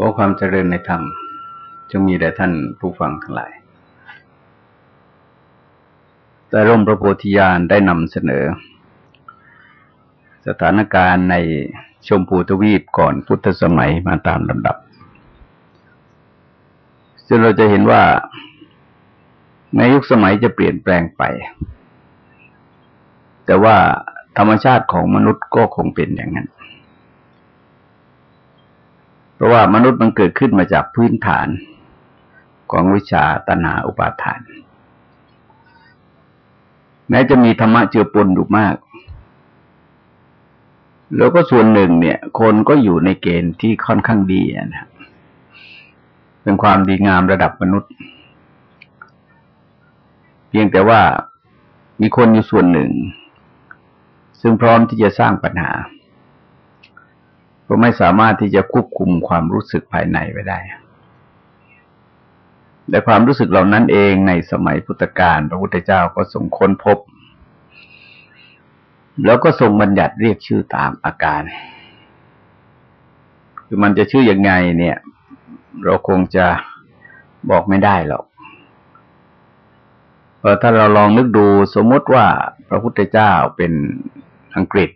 ขอความเจริญในธรรมจงมีแด่ท่านผู้ฟังทั้งหลาย แต่ร่มพระโพธิญาณได้นำเสนอ สถานการณ์ในชมพูทวีปก่อนพุทธสมัยมาตามลำดับ ซึ่งเราจะเห็นว่า ในยุคสมัยจะเปลี่ยนแปลงไป แต่ว่าธรรมชาติของมนุษย์ก็คงเป็นอย่างนั้น เพราะว่ามนุษย์มันเกิดขึ้นมาจากพื้นฐานของวิชาตนาอุปาทาน แม้จะมีธรรมะเจือปนอยู่มาก แล้วก็ส่วนหนึ่งเนี่ย คนก็อยู่ในเกณฑ์ที่ค่อนข้างดีนะเป็นความดีงามระดับมนุษย์ เพียงแต่ว่ามีคนอยู่ส่วนหนึ่ง ซึ่งพร้อมที่จะสร้างปัญหา ก็ไม่สามารถที่จะควบคุมความรู้สึกภายในไว้ได้ แต่ความรู้สึกเหล่านั้นเองในสมัยพุทธกาลพระพุทธเจ้าก็ทรงค้นพบ แล้วก็ทรงบัญญัติเรียกชื่อตามอาการ คือมันจะชื่ออยังไงเนี่ย เราคงจะบอกไม่ได้หรอกเพราะถ้าเราลองนึกดูสมมติว่าพระพุทธเจ้าเป็นอังกฤษ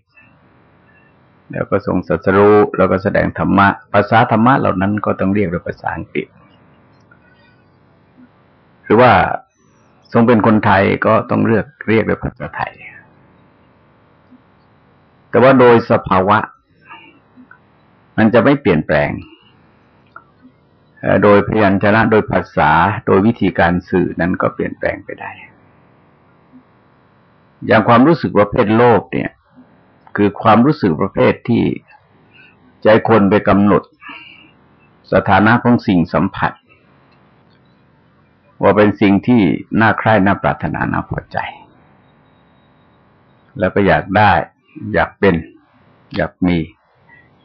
แล้วก็ทรงสัสรู้แล้วก็แสดงธรรมะ ภาษาธรรมะเหล่านั้นก็ต้องเรียกด้วยภาษาอังกฤษ หรือว่าทรงเป็นคนไทยก็ต้องเรียกเรียกด้วยภาษาไทย แต่ว่าโดยสภาวะ มันจะไม่เปลี่ยนแปลง โดยพยัญชนะโดยภาษาโดยวิธีการสื่อนั้นก็เปลี่ยนแปลงไปได้ อย่างความรู้สึกว่าเพศโลกเนี่ย คือความรู้สึกประเภทที่ใจคนไปกำหนด สถานะของสิ่งสัมผัส ว่าเป็นสิ่งที่น่าใคร่น่าปรารถนาน่าพอใจ แล้วก็อยากได้ อยากเป็น อยากมี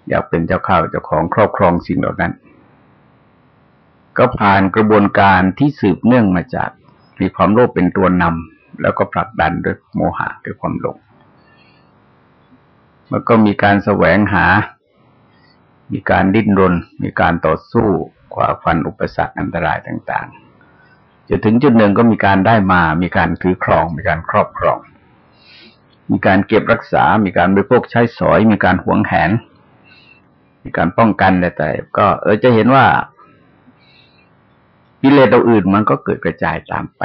อยากเป็นเจ้าข้าวเจ้าของครอบครองสิ่งเหล่านั้น ก็ผ่านกระบวนการที่สืบเนื่องมาจากมีความโลภเป็นตัวนำแล้วก็ผลักดันด้วยโมหะด้วยความหลง มันก็มีการแสวงหา มีการดิ้นรน มีการต่อสู้กว่าฟันอุปสรรคอันตรายต่างๆจะถึงจุดหนึ่งก็มีการได้มา มีการถือครอง มีการครอบครอง มีการเก็บรักษา มีการบริโภคใช้สอย มีการหวงแหน มีการป้องกันแต่ก็ เออจะเห็นว่ากิเลสตัวอื่นมันก็เกิดกระจายตามไป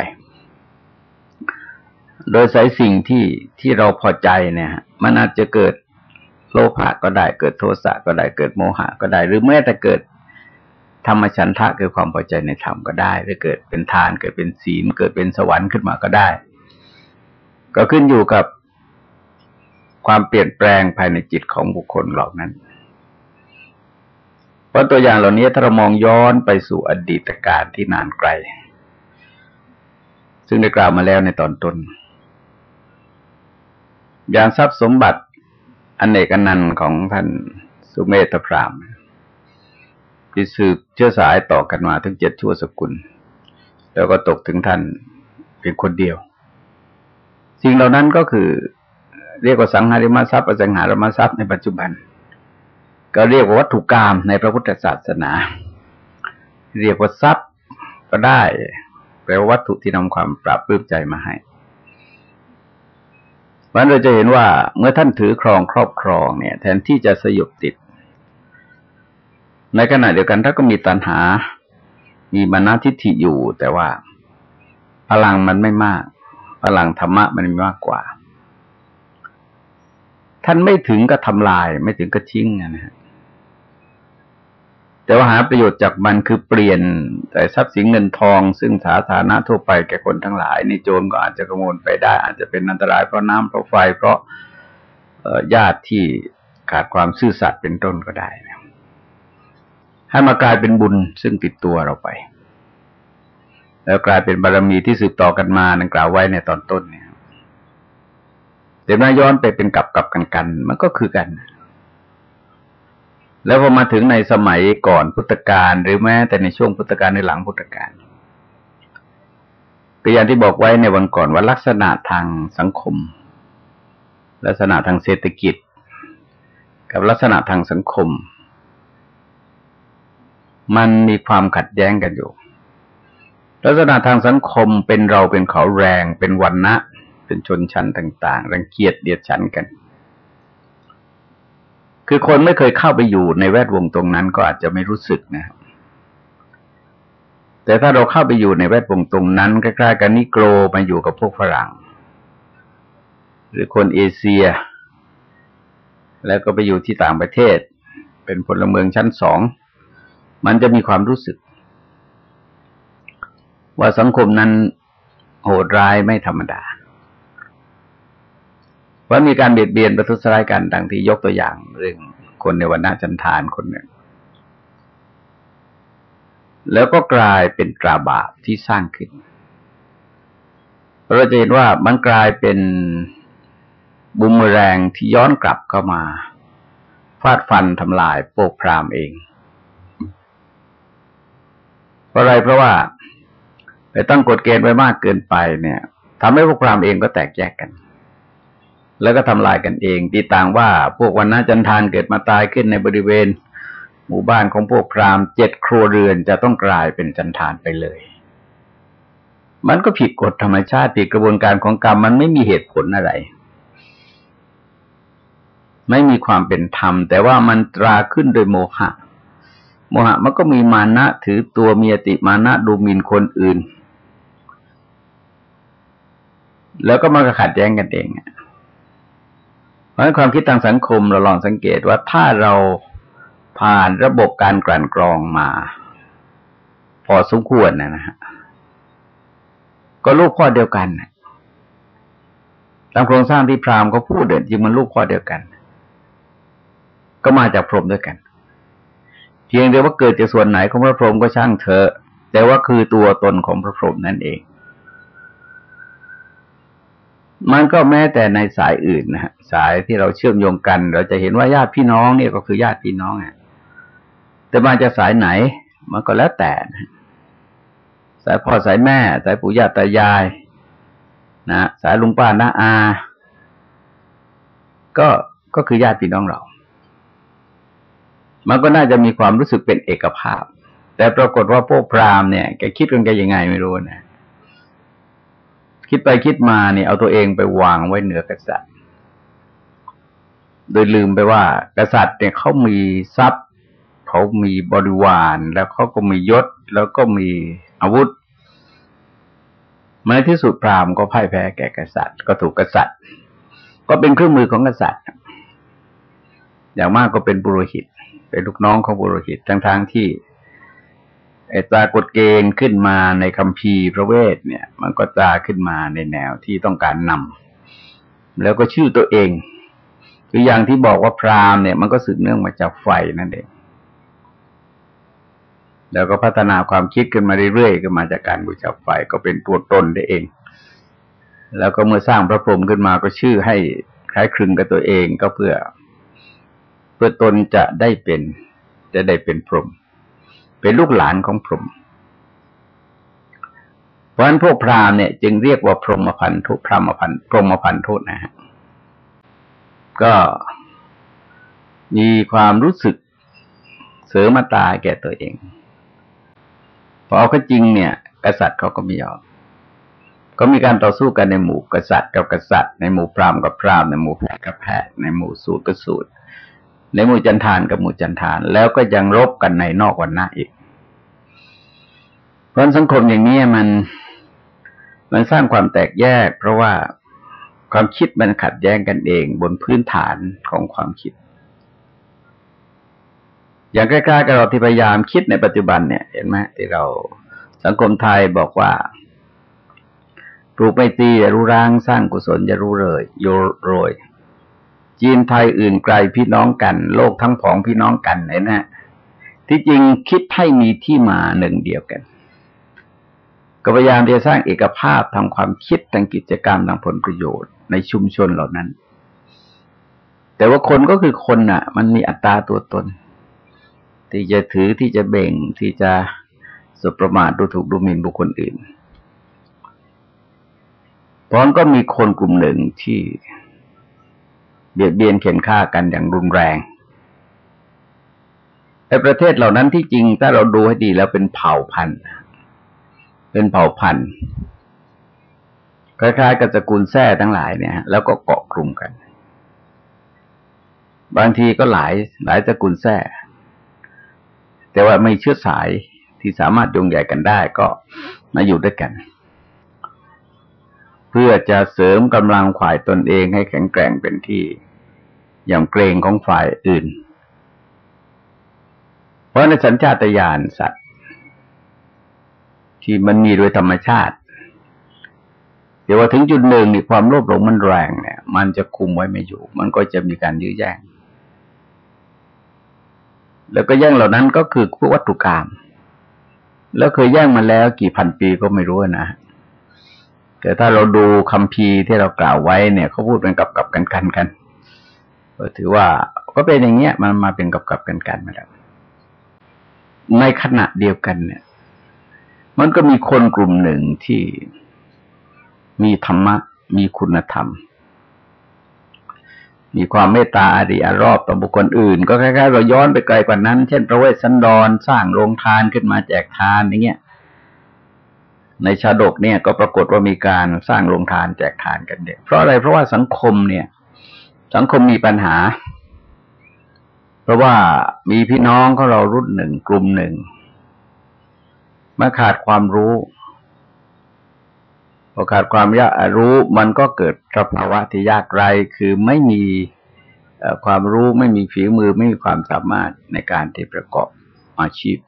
โดยสายสิ่งที่ที่เราพอใจเนี่ย มันอาจจะเกิด โลภะก็ได้เกิดโทสะก็ได้เกิดโมหะก็ได้ หรือแม้แต่เกิดธรรมฉันทะคือความพอใจในธรรมก็ได้หรือเกิดเป็นทานเกิดเป็นศีลเกิดเป็นสวรรค์ขึ้นมาก็ได้ ก็ขึ้นอยู่กับความเปลี่ยนแปลงภายในจิตของบุคคลเหล่านั้น เพราะตัวอย่างเหล่านี้ถ้าเรามองย้อนไปสู่อดีตการที่นานไกล ซึ่งได้กล่าวมาแล้วในตอนต้น อย่างทรัพย์สมบัติ อนเนกอนันต์ของท่านสุเมธพรามที่สืบเชื้อสายต่อกันมาถึงเจ็ดชั่วสกุล แล้วก็ตกถึงท่านเพียงคนเดียว สิ่งเหล่านั้นก็คือ เรียกว่าสังหาริมทรัพย์อสังหาริมทรัพย์ในปัจจุบัน ก็เรียกว่าวัตถุกรรมในพระพุทธศาสนา เรียกว่าทรัพย์ก็ได้แปลว่าวัตถุที่นำความปราบปลื้มใจมาให้ มันเราจะเห็นว่าเมื่อท่านถือครองครอบครองเนี่ย แทนที่จะสยบติด ในขณะเดียวกันถ้าก็มีตัณหา มีมานาทิฏฐิอยู่ แต่ว่าพลังมันไม่มากพลังธรรมะมันมีมากกว่า ท่านไม่ถึงกับทำลาย ไม่ถึงกับทิ้งนะฮะ แต่ว่าหาประโยชน์จากมันคือเปลี่ยนแต่ทรัพย์สินเงินทอง ซึ่งสาธารณะทั่วไปแก่คนทั้งหลายในโจรก็อาจจะขโมยไปได้ อาจจะเป็นอันตรายเพราะน้ำเพราะไฟเพราะญาติที่ขาดความซื่อสัตย์เป็นต้นก็ได้นะให้มากลายเป็นบุญซึ่งติดตัวเราไป แล้วกลายเป็นบารมีที่สืบต่อกันมาดังกล่าวไว้ในตอนต้นเนี่ยเดี๋ยวมาย้อนไปเป็นกับกับกันกัน มันก็คือกัน แล้วพอมาถึงในสมัยก่อนพุทธกาลหรือแม้แต่ในช่วงพุทธกาลในหลังพุทธกาลก็อย่างที่บอกไว้ในวันก่อนว่าลักษณะทางสังคม ลักษณะทางเศรษฐกิจ กับลักษณะทางสังคม มันมีความขัดแย้งกันอยู่ ลักษณะทางสังคมเป็นเราเป็นเขาแรง เป็นวันนะเป็นชนชั้นต่าง ๆ รังเกียจเดียดฉันกัน คือคนไม่เคยเข้าไปอยู่ในแวดวงตรงนั้นก็อาจจะไม่รู้สึกนะครับแต่ถ้าเราเข้าไปอยู่ในแวดวงตรงนั้นใกล้ๆกันนิโกรมาอยู่กับพวกฝรั่ง หรือคนเอเชีย แล้วก็ไปอยู่ที่ต่างประเทศ เป็นพลเมืองชั้นสอง มันจะมีความรู้สึก ว่าสังคมนั้นโหดร้ายไม่ธรรมดา ว่ามีการเบียดเบียนประทุษร้ายกันดังที่ยกตัวอย่างเรื่องคนในวันนาจันทานคนหนึ่ง แล้วก็กลายเป็นกราบาปที่สร้างขึ้น เราจะเห็นว่ามันกลายเป็นบุมแรงที่ย้อนกลับเข้ามา ฟาดฟันทำลายโปกพรามเองเพราะอะไรเพราะว่าไปตั้งกฎเกณฑ์ไว้มากเกินไปเนี่ยทำให้พวกพรามเองก็แตกแยกกัน แล้วก็ทำลายกันเองตีต่างว่าพวกวันนาจันทานเกิดมาตายขึ้นในบริเวณ หมู่บ้านของพวกพราหมณ์เจ็ดครัวเรือนจะต้องกลายเป็นจันทานไปเลย มันก็ผิดกฎธรรมชาติผิดกระบวนการของกรรมมันไม่มีเหตุผลอะไร ไม่มีความเป็นธรรม แต่ว่ามันตราขึ้นโดยโมหะ โมหะมันก็มีมานะถือตัวมีอติมานะดูหมิ่นคนอื่น แล้วก็มาขัดแย้งกันเอง เพราะความคิดทางสังคมเราลองสังเกตว่าถ้าเราผ่านระบบการกลั่นกรองมา พอสมควรนะฮะก็ลูกพ่อเดียวกันตามโครงสร้างที่พราหมณ์เขาพูดเด่นจริงมันลูกพ่อเดียวกัน ก็มาจากพรหมด้วยกัน เพียงแต่ว่าเกิดจากส่วนไหนของพระพรหมก็ช่างเถอะแต่ว่าคือตัวตนของพระพรหมนั่นเอง มันก็แม้แต่ในสายอื่นนะฮะสายที่เราเชื่อมโยงกัน เราจะเห็นว่าญาติพี่น้องเนี่ยก็คือญาติพี่น้องอะแต่มาจากสายไหน มันก็แล้วแต่สายพ่อสายแม่ สายปู่ย่าตายาย นะสายลุงป้าน้าอา ก็ก็คือญาติพี่น้องเรา มันก็น่าจะมีความรู้สึกเป็นเอกภาพ แต่ปรากฏว่าพวกพราหมณ์เนี่ยแกคิดกันแกยังไงไม่รู้นะ คิดไปคิดมาเนี่ยเอาตัวเองไปวางไว้เหนือกษัตริย์ โดยลืมไปว่า กษัตริย์เนี่ยเขามีทรัพย์เขามีบริวาร แล้วเขาก็มียศ แล้วก็มีอาวุธในที่สุดพราหมณ์ก็พ่ายแพ้แก่กษัตริย์ ก็ถูกกษัตริย์ ก็เป็นเครื่องมือของกษัตริย์ อย่างมากก็เป็นบุรุหิต เป็นลูกน้องของบุรุหิตทั้งๆทที่ ไอ้ตากฎเกณฑ์ขึ้นมาในคำพีพระเวทเนี่ย มันก็ตาขึ้นมาในแนวที่ต้องการนำแล้วก็ชื่อตัวเองคืออย่างที่บอกว่าพราหมณ์เนี่ยมันก็สืบเนื่องมาจากไฟนั่นเองแล้วก็พัฒนาความคิดขึ้นมาเรื่อยๆขึ้นมาจากการบูชาไฟก็เป็นตัวตนได้เอง แล้วก็เมื่อสร้างพระพรหมขึ้นมาก็ชื่อให้คล้ายคลึงกับตัวเองก็เพื่อ เพื่อตนจะได้เป็น จะได้เป็นพรหม เป็นลูกหลานของพรหมเพราะฉะนั้นพวกพราหมณ์เนี่ยจึงเรียกว่าพรหมพันธุพรหมพันพรหมพันธุนะฮะก็มีความรู้สึกเสริมมาตาแก่ตัวเอง พอเอาก็จริงเนี่ย กษัตริย์เขาก็ไม่ยอมก็มีการต่อสู้กันในหมู่กษัตริย์กับกษัตริย์ในหมู่พราหมณ์กับพราหมณ์ในหมู่แพทย์กับแพทย์ในหมู่สูตรกับสูตรในหมู่จันทานกับหมู่จันทาน แล้วก็ยังรบกันในนอกวันหน้าอีก เพราะสังคมอย่างนี้มัน มันสร้างความแตกแยก เพราะว่าความคิดมันขัดแย้งกันเองบนพื้นฐานของความคิด อย่างใกล้ๆกับเราที่พยายามคิดในปัจจุบันเนี่ย เห็นไหมที่เราสังคมไทยบอกว่าปลูกไม่ตีอย่ารู้ร้างสร้างกุศลอย่ารู้เลยโยโรยจีนไทยอื่นไกลพี่น้องกัน โลกทั้งผองพี่น้องกันเห็นไหมที่จริงคิดให้มีที่มาหนึ่งเดียวกัน ก็พยายามจะสร้างเอกภาพทางความคิดทางกิจกรรมทางผลประโยชน์ในชุมชนเหล่านั้น แต่ว่าคนก็คือคนน่ะ มันมีอัตราตัวตน ที่จะถือที่จะเบ่งที่จะสุประมาทดูถูกดูหมิ่นบุคคลอื่นเพราะก็มีคนกลุ่มหนึ่งที่เบียดเบียนเข็นฆ่ากันอย่างรุนแรงในประเทศเหล่านั้นที่จริงถ้าเราดูให้ดีแล้วเป็นเผ่าพันธุ์ เป็นเผ่าพันธุ์คล้ายๆกับสกุลแท้ทั้งหลายเนี่ยแล้วก็เกาะกลุ่มกัน บางทีก็หลายหลายสกุลแท้แต่ว่าไม่เชื้อสายที่สามารถยงใหญ่กันได้ก็มาอยู่ด้วยกัน เพื่อจะเสริมกำลังฝ่ายตนเองให้แข็งแกร่งเป็นที่อย่างเกรงของฝ่ายอื่น เพราะในสัญชาตญาณสัตว์ ที่มันมีโดยธรรมชาติ เดี๋ยวว่าถึงจุดหนึ่งนี่ความโลภหลงมันแรงเนี่ย มันจะคุมไว้ไม่อยู่ มันก็จะมีการยื้อแย่ง แล้วก็แย่งเหล่านั้นก็คือพวกวัตถุกรรมแล้วเคยแย่งมาแล้วกี่พันปีก็ไม่รู้นะแต่ถ้าเราดูคำพีที่เรากล่าวไว้เนี่ยเขาพูดเป็นกับกับกันกันกันก็ถือว่าก็เป็นอย่างเงี้ยมันมาเป็นกับกับกันกันมาแล้วในขณะเดียวกันเนี่ย มันก็มีคนกลุ่มหนึ่งที่มีธรรมะ มีคุณธรรม มีความเมตตาอารีอารอบต่อบุคคลอื่น ก็คล้ายๆเราย้อนไปไกลกว่านั้น เช่น พระเวสสันดรสร้างโรงทานขึ้นมาแจกทานอย่างเงี้ย ในชาดกเนี่ยก็ปรากฏว่ามีการสร้างโรงทานแจกทานกันเนี่ยเพราะอะไรเพราะว่าสังคมเนี่ย สังคมมีปัญหา เพราะว่ามีพี่น้องของเรารุ่นหนึ่งกลุ่มหนึ่ง มาขาดความรู้พอขาดความยากรู้มันก็เกิดสภาวะที่ยากไรคือไม่มีความรู้ไม่มีฝีมือไม่มีความสามารถในการที่ประกอบอาชีพ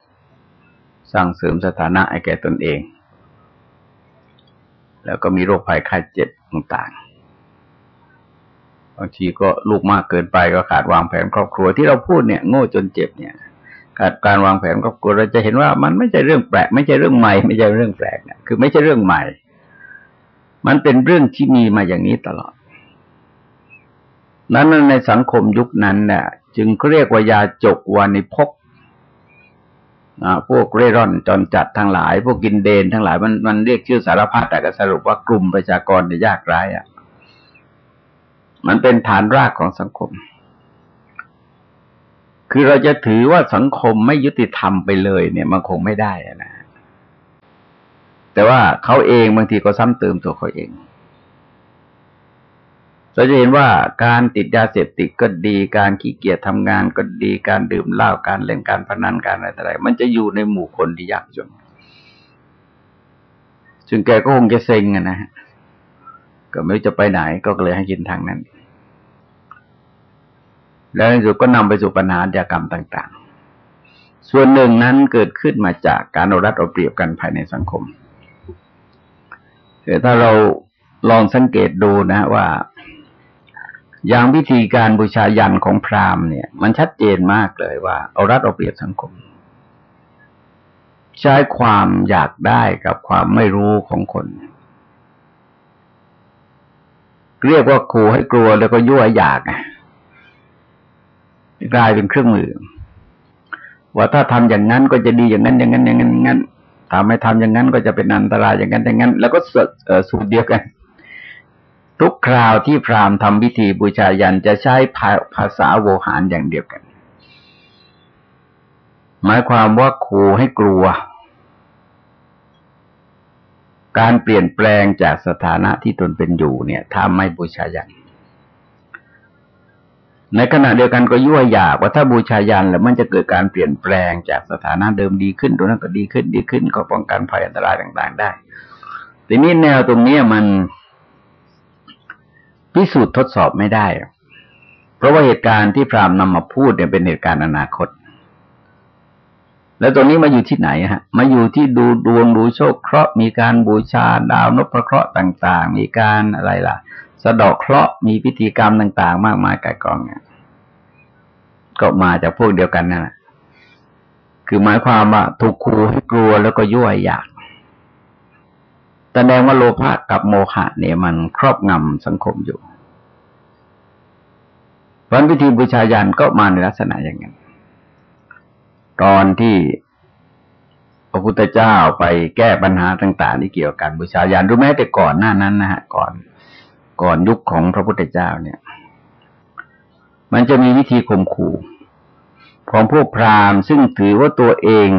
สร้างเสริมสถานะให้แก่ตนเอง แล้วก็มีโรคภัยไข้เจ็บต่างๆบางทีก็ลูกมากเกินไปก็ขาดวางแผนครอบครัวที่เราพูดเนี่ย โง่จนเจ็บเนี่ย การวางแผนครอบครัวเราจะเห็นว่ามันไม่ใช่เรื่องแปลก ไม่ใช่เรื่องใหม่ ไม่ใช่เรื่องแปลกเนี่ยคือไม่ใช่เรื่องใหม่ มันเป็นเรื่องที่มีมาอย่างนี้ตลอด นั้นในสังคมยุคนั้นเนี่ยจึงเรียกว่ายาจกวานิพกพวกเร่ร่อนจอนจัดทั้งหลาย พวกกินเดนทั้งหลายมันมันเรียกชื่อสารพัดแต่ก็สรุปว่ากลุ่มประชากรจะยากไร้อะมันเป็นฐานรากของสังคม คือเราจะถือว่าสังคมไม่ยุติธรรมไปเลย เนี่ยมันคงไม่ได้นะแต่ว่าเขาเองบางทีก็ซ้ำเติมตัวเขาเองเราจะเห็นว่าการติดยาเสพติดก็ดี การขี้เกียจทำงานก็ดี การดื่มเหล้า การเล่นการพนัน การอะไรอะไร มันจะอยู่ในหมู่คนที่ยากจนซึ่งแกก็คงจะเซ็งนะฮะ ก็ไม่รู้จะไปไหน ก็เลยให้กินทางนั้น แล้วในสุดก็นำไปสู่ปัญหาญากรรมต่าง ๆ ส่วนหนึ่งนั้นเกิดขึ้นมาจากการเอารัดเอาเปรียบกันภายในสังคมแต่ถ้าเราลองสังเกตดูนะว่า อย่างวิธีการบูชายันของพราหมณ์เนี่ย มันชัดเจนมากเลยว่าเอารัดเอาเปรียบสังคม ใช้ความอยากได้กับความไม่รู้ของคนเรียกว่าขู่ให้กลัวแล้วก็ยั่วอยาก กลายเป็นเครื่องมือ ว่าถ้าทำอย่างนั้นก็จะดีอย่างนั้นอย่างนั้นอย่างนั้นอย่างนั้นถ้าไม่ทำอย่างนั้นก็จะเป็นอันตรายอย่างนั้นอย่างนั้น แล้วก็สูตรเดียวกัน ทุกคราวที่พราหมณ์ทำพิธีบูชายันจะใช้ภาษาโวหารอย่างเดียวกัน หมายความว่าขู่ให้กลัว การเปลี่ยนแปลงจากสถานะที่ตนเป็นอยู่เนี่ยถ้าไม่บูชายัน ในขณะเดียวกันก็ยั่วอยากว่าถ้าบูชายันแล้วมันจะเกิดการเปลี่ยนแปลงจากสถานะเดิมดีขึ้นตรงนั้นก็ดีขึ้นดีขึ้น ก็ป้องกันภัยอันตรายต่าง ๆ ได้ ทีนี้แนวตรงนี้มันพิสูจน์ทดสอบไม่ได้ เพราะว่าเหตุการณ์ที่พรามนำมาพูดเนี่ยเป็นเหตุการณ์อนาคต แล้วตรงนี้มาอยู่ที่ไหนฮะ มาอยู่ที่ดูดวงดูโชคเคราะห์มีการบูชาดาวนพเคราะห์ต่าง ๆ มีการอะไรล่ะ สะดอกเคราะห์มีพิธีกรรมต่าง ๆ มากมายกายกองเนี่ยก็มาจากพวกเดียวกันนั่นแหละคือหมายความว่าถูกครูให้กลัวแล้วก็ยั่วอยากแสดงว่าโลภะกับโมหะเนี่ยมันครอบงำสังคมอยู่วันพิธีบูชายันก็มาในลักษณะอย่างนั้น ตอนที่พระพุทธเจ้าไปแก้ปัญหาต่าง ๆ ที่เกี่ยวกับการบูชายันรู้ไหมแต่ก่อนหน้านั้นนะฮะก่อน ก่อนยุคของพระพุทธเจ้าเนี่ย มันจะมีวิธีข่มขู่ของพวกพราหมณ์ ซึ่งถือว่าตัวเอง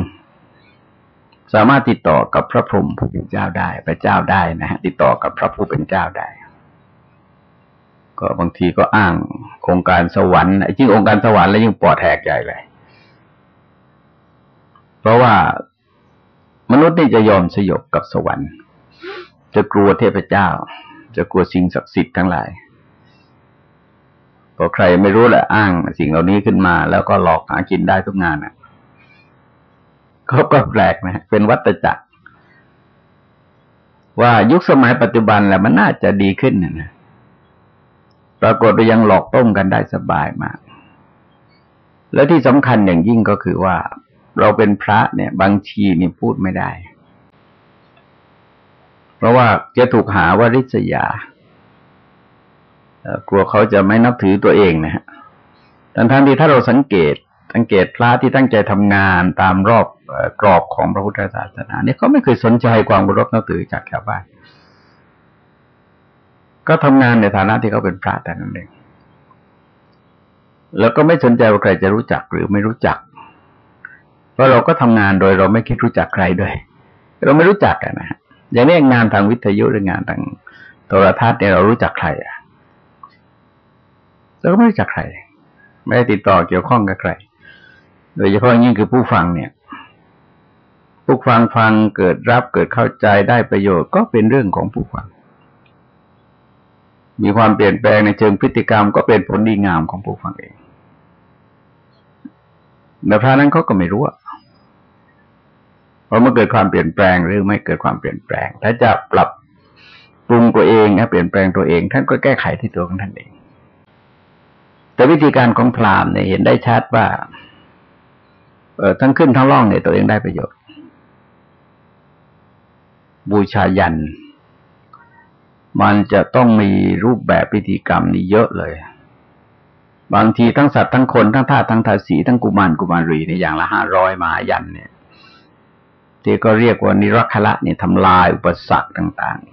สามารถติดต่อกับพระพรหมผู้เป็นเจ้าได้พระเจ้าได้นะฮะติดต่อกับพระผู้เป็นเจ้าได้ ก็บางทีก็อ้างองค์การสวรรค์จริงองค์การสวรรค์แล้วยิ่งปอดแหกใหญ่เลยเพราะว่ามนุษย์นี่จะยอมสยบกับสวรรค์ จะกลัวเทพเจ้า จะกลัวสิ่งศักดิ์สิทธิ์ทั้งหลายพอใครไม่รู้แหละอ้างสิ่งเหล่านี้ขึ้นมา แล้วก็หลอกหากินได้ทุกงานอะก็ก็แปลกนะเป็นวัตจักร ว่ายุคสมัยปัจจุบันแหละมันน่าจะดีขึ้นนะปรากฏว่ายังหลอกต้มกันได้สบายมาก แล้วที่สำคัญอย่างยิ่งก็คือว่า เราเป็นพระเนี่ย บางทีนี่พูดไม่ได้ เพราะว่าจะถูกหาว่าริษยากลัวเขาจะไม่นับถือตัวเองนะฮะทั้งทั้งที่ถ้าเราสังเกต สังเกตพระที่ตั้งใจทำงานตามรอบกรอบของพระพุทธศาสนาเนี่ยเขาไม่เคยสนใจความเคารพนับถือจากชาวบ้าน ก็ทำงานในฐานะที่เขาเป็นพระแต่นั้นเอง แล้วก็ไม่สนใจว่าใครจะรู้จักหรือไม่รู้จัก เพราะเราก็ทำงานโดยเราไม่คิดรู้จักใครด้วย เราไม่รู้จักกันนะฮะ อย่างนี้งานทางวิทยุหรืองานทางโทรทัศน์เนี่ยเรารู้จักใครอะเราก็ไม่รู้จักใคร ไม่ได้ติดต่อเกี่ยวข้องกับใคร โดยเฉพาะยิ่งคือผู้ฟังเนี่ย ผู้ฟังฟังเกิดรับเกิดเข้าใจได้ประโยชน์ก็เป็นเรื่องของผู้ฟัง มีความเปลี่ยนแปลงในเชิงพฤติกรรมก็เป็นผลดีงามของผู้ฟังเองแต่พระนั้นเขาก็ไม่รู้ เพราะมันเกิดความเปลี่ยนแปลงหรือไม่เกิดความเปลี่ยนแปลง ถ้าจะปรับปรุงตัวเองนะเปลี่ยนแปลงตัวเอง ท่านก็แก้ไขที่ตัวของท่านเอง แต่วิธีการของพราหมณ์เนี่ยเห็นได้ชัดว่าเออทั้งขึ้นทั้งล่องเนี่ยตัวเองได้ประโยชน์ บูชายัน มันจะต้องมีรูปแบบพิธีกรรมนี่เยอะเลย บางทีทั้งสัตว์ทั้งคนทั้งท่าทั้งทาสีทั้งกุมารกุมารีในอย่างละห้าร้อยมายันเนี่ย ที่ก็เรียกว่านิรักขละเนี่ยทำลายอุปสรรคต่างๆ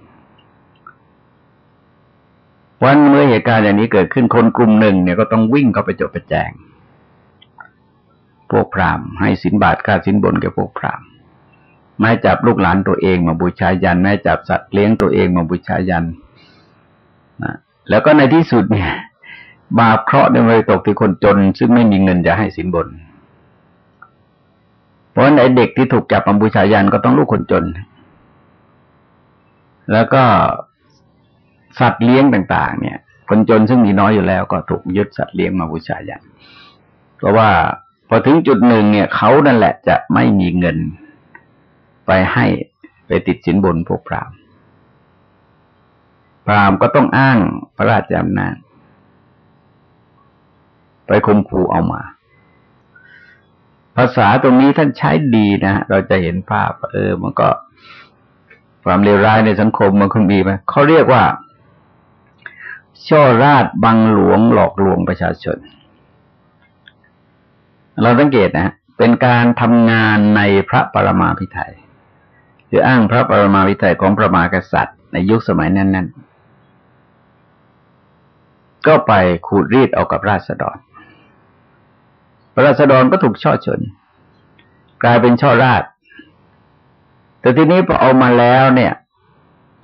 วันเมื่อเหตุการณ์อย่างนี้เกิดขึ้นคนกลุ่มหนึ่งเนี่ยก็ต้องวิ่งเข้าไปจบประแจง พวกพราหมณ์ให้สินบาทค่าสินบนแก่พวกพราหมณ์ไม่จับลูกหลานตัวเองมาบูชายันไม่จับสัตว์เลี้ยงตัวเองมาบูชายันนะแล้วก็ในที่สุดเนี่ย บาปเคราะห์เนี่ยเลยตกที่คนจน ซึ่งไม่มีเงินจะให้สินบน เพราะในเด็กที่ถูกจับมาบูชายันก็ต้องลูกคนจน แล้วก็สัตว์เลี้ยงต่าง ๆ เนี่ย คนจนซึ่งมีน้อยอยู่แล้ว ก็ถูกยึดสัตว์เลี้ยงมาบูชายัน เพราะว่าพอถึงจุดหนึ่งเนี่ยเขานั่นแหละจะไม่มีเงินไปให้ไปติดสินบนพวกพรามพรามก็ต้องอ้างพระราชอำนาจไปคมขู่เอามา ภาษาตรงนี้ท่านใช้ดีนะ เราจะเห็นภาพ เออ มันก็ ความเลวร้ายในสังคมมันคงมีไหมเขาเรียกว่า ช่อราดบังหลวงหลอกลวงประชาชน เราสังเกตนะเป็นการทำงานในพระปรมาภิไธยคืออ้างพระปรมาภิไธยของพระมหากษัตริย์ ในยุคสมัยนั้น ๆ ก็ไปขูดรีดเอากับราษฎร ราษฎรก็ถูกช่อชน กลายเป็นช่อราดแต่ทีนี้พอเอามาแล้วเนี่ย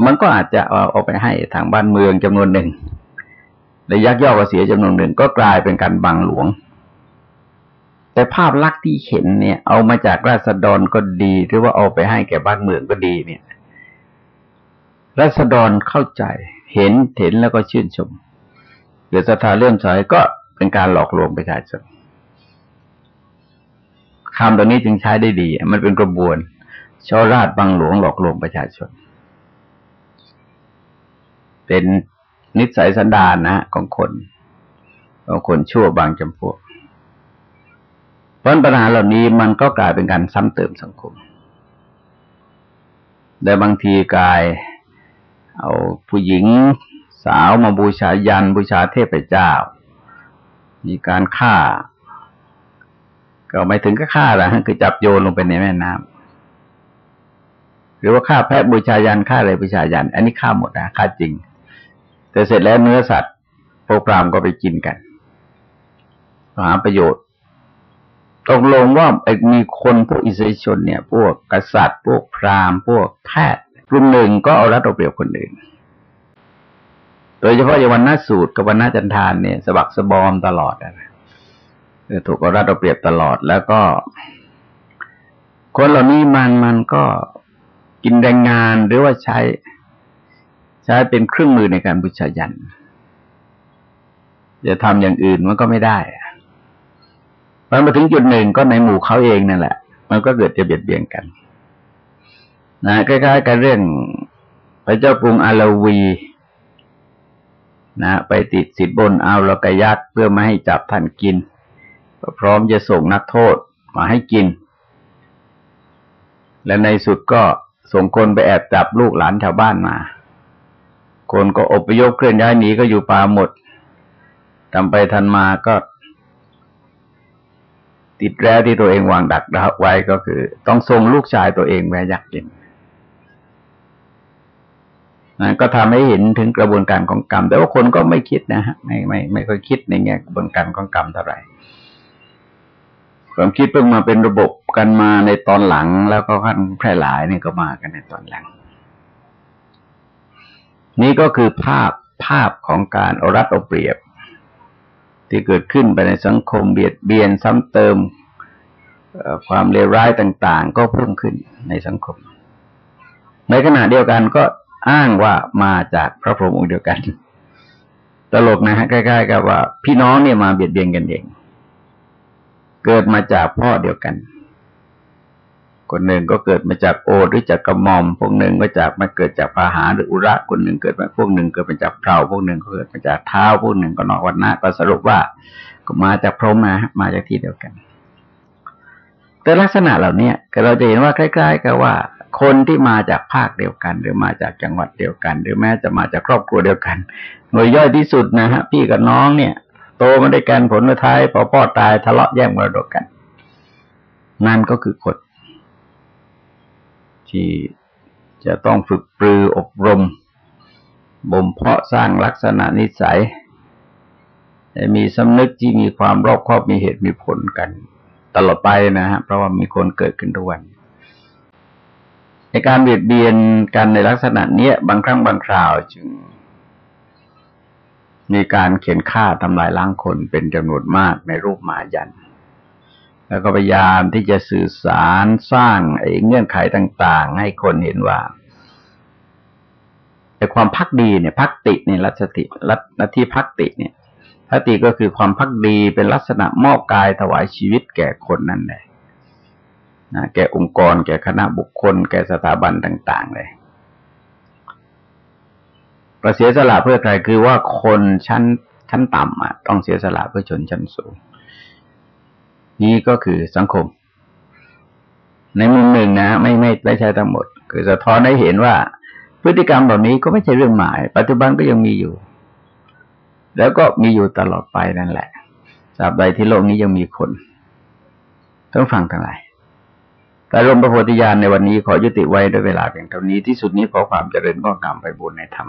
มันก็อาจจะเอาเอาไปให้ทางบ้านเมืองจำนวนหนึ่งและยักยอกภาษีจำนวนหนึ่งก็กลายเป็นการบังหลวง แต่ภาพลักษณ์ที่เห็นเนี่ย เอามาจากราษฎรก็ดี หรือว่าเอาไปให้แก่บ้านเมืองก็ดีเนี่ย ราษฎรเข้าใจ เห็นเห็นแล้วก็ชื่นชมเดือดศรัทธาเลื่อมใสก็เป็นการหลอกลวงประชาชน คำตัวนี้จึงใช้ได้ดี มันเป็นกระบวนช่อราดบังหลวงหลอกลวงประชาชน เป็นนิสัยสันดานนะของคนของคนชั่วบางจำพวกเพราะปัญหาเหล่านี้มันก็กลายเป็นการซ้ำเติมสังคมแต่บางทีกายเอาผู้หญิงสาวมาบูชายันบูชาเทพเจ้า มีการฆ่า ก็ไม่ถึงก็ฆ่าละคือจับโยนลงไปในแม่น้ำหรือว่าฆ่าแพะบูชายันฆ่าอะไรบูชายัน อันนี้ฆ่าหมดนะฆ่าจริง แต่เสร็จแล้วเนื้อสัตว์พวกพรามก็ไปกินกันหาประโยชน์ตกลงว่ามีคนพวกอิสรชนเนี่ย พวกกษัตริย์ พวกพราหมณ์ พวกแพทย์กลุ่มหนึ่งก็เอารัดเอาเปรียบคนอื่น โดยเฉพาะยวันนาสูตรกับวันนาจันทานเนี่ยสะบักสะบอมตลอดนะ ถูกเอารัดเอาเปรียบตลอด แล้วก็ คนเหล่านี้มันมันก็กินแรงงานหรือว่าใช้ ใช้เป็นเครื่องมือในการบูชายัน จะทำอย่างอื่นมันก็ไม่ได้พอมาถึงจุดหนึ่งก็ในหมู่เขาเองนั่นแหละ มันก็เกิดจะเบียดเบียนกัน นะคล้ายๆกันเรื่องพระเจ้ากรุงอาลาวี นะ ไปติดสิทธิ์บนเอาลกยักษ์เพื่อไม่ให้จับท่านกิน พร้อมจะส่งนักโทษมาให้กิน และในสุดก็ส่งคนไปแอบจับลูกหลานชาวบ้านมา คนก็อพยพเคลื่อนย้ายหนีก็อยู่ป่าหมดทำไปทันมาก็ ติดแล้วที่ตัวเองวางดักไว้ก็คือ ต้องส่งลูกชายตัวเองแม่ยักกินนะก็ทำให้เห็นถึงกระบวนการของกรรม แต่ว่าคนก็ไม่คิดนะฮะไม่ไม่ไม่ค่อยคิดในแง่กระบวนการของกรรมเท่าไหร่ ความคิดเพิ่งมาเป็นระบบกันมาในตอนหลัง แล้วก็ขั้นแพร่หลายนี่ก็มากันในตอนหลัง นี่ก็คือภาพภาพของการอรัดเอาเปรียบ ที่เกิดขึ้นไปในสังคมเบียดเบียนซ้ำเติมความเลวร้ายต่างๆ ก็เพิ่มขึ้นในสังคม ในขณะเดียวกันก็อ้างว่ามาจากพระพรหมองค์เดียวกัน ตลกนะฮะใกล้ๆกับว่า พี่น้องเนี่ยมาเบียดเบียนกันเอง เกิดมาจากพ่อเดียวกัน คนหนึ่งก็เกิดมาจากโอหรือจากกระมอม พวกหนึ่งก็จากมาเกิดจากพาหาหรืออุระ คนหนึ่งเกิดมาพวกหนึ่งเกิดมาจากเพลาพวกหนึ่งก็เกิดมาจากเท้าพวกหนึ่งก็นอกวันหน้าก็สรุปว่า ก็มาจากพรหมนะมาจากที่เดียวกัน แต่ลักษณะเหล่านี้เราจะเห็นว่าคล้ายๆกับว่า คนที่มาจากภาคเดียวกัน หรือมาจากจังหวัดเดียวกัน หรือแม้จะมาจากครอบครัวเดียวกันหน่วยย่อยที่สุดนะฮะพี่กับน้องเนี่ย โตมาด้วยกันผลท้ายพอพ่อตายทะเลาะแย่งมรดกกัน นั่นก็คือคนที่จะต้องฝึกปรืออบรม บ่มเพาะสร้างลักษณะนิสัยให้มีสำนึกที่มีความรอบคอบมีเหตุมีผลกัน ตลอดไปนะฮะเพราะว่ามีคนเกิดขึ้นทุกวันในการเบียดเบียนกันในลักษณะเนี้ย บางครั้งบางคราวจึง มีการเขียนฆ่าทำลายล้างคนเป็นจำนวนมากในรูปมายัน แล้วก็พยายามที่จะสื่อสารสร้างไอ้เงื่อนไขต่าง ๆ ให้คนเห็นว่าไอ้ความพักดีเนี่ยพักติเนี่ยรัชติรัที่พักติเนี่ยพักติก็คือความพักดีเป็นลักษณะมอบกายถวายชีวิตแก่คนนั่นเลยนะแก่องค์กร แก่คณะบุคคล แก่สถาบันต่าง ๆ เลย ประเสียสละเพื่อใครคือว่าคนชั้นชั้นต่ำอะต้องเสียสละเพื่อชนชั้นสูง นี้ก็คือสังคม ในมุมหนึ่งนะไม่ไม่ไม่ใช่ทั้งหมด คือสะท้อนให้เห็นว่า พฤติกรรมแบบนี้ก็ไม่ใช่เรื่องใหม่ปัจจุบันก็ยังมีอยู่ แล้วก็มีอยู่ตลอดไปนั่นแหละตราบใดที่โลกนี้ยังมีคนต้องฟังทั้งหลายแต่รมประโพธิญาณในวันนี้ขอยุติไว้ด้วยเวลาเพียงเท่านี้ที่สุดนี้ขอความเจริญก็กำไปบุญในธรรม